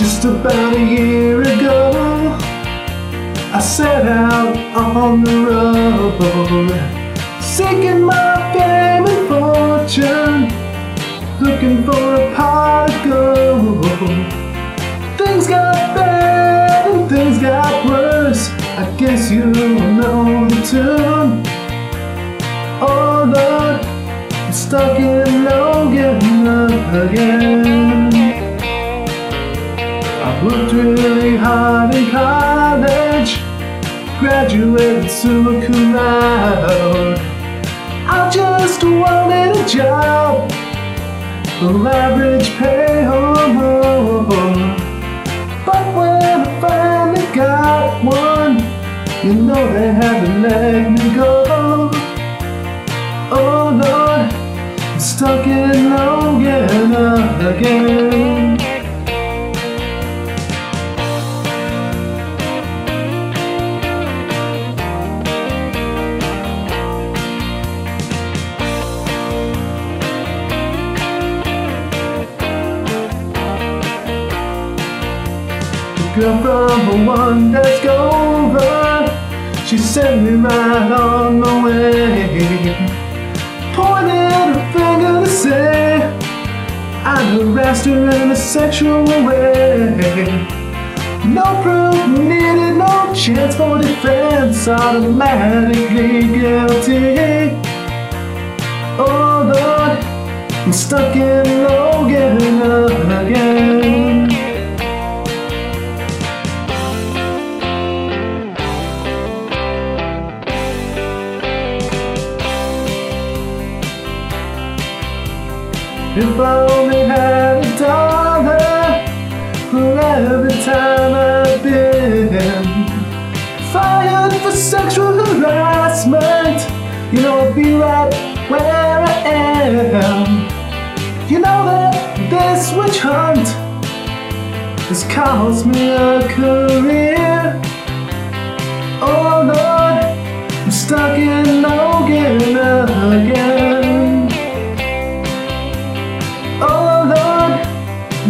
Just about a year ago, I set out on the road, seeking my fame and fortune, looking for a pot of gold. Things got bad and things got worse. I guess you know the tune. Oh Lord, I'm stuck in Logan again. Worked really hard in college, graduated summa cum laude. I just wanted a job, for average pay or more. But when I finally got one, you know they had to let me go. Oh Lord, I'm stuck in Logan again. Girl from the one desk over, she sent me right on my way. Pointed her finger to say I harassed her in a sexual way. No proof needed, no chance for defense, automatically guilty. Oh Lord, I'm stuck in If I only had a dollar for every time I've been fired for sexual harassment, you know I'd be right where I am. You know that this witch hunt has cost me a career. Oh Lord, I'm stuck in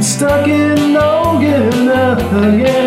Stuck in Logan uh, again.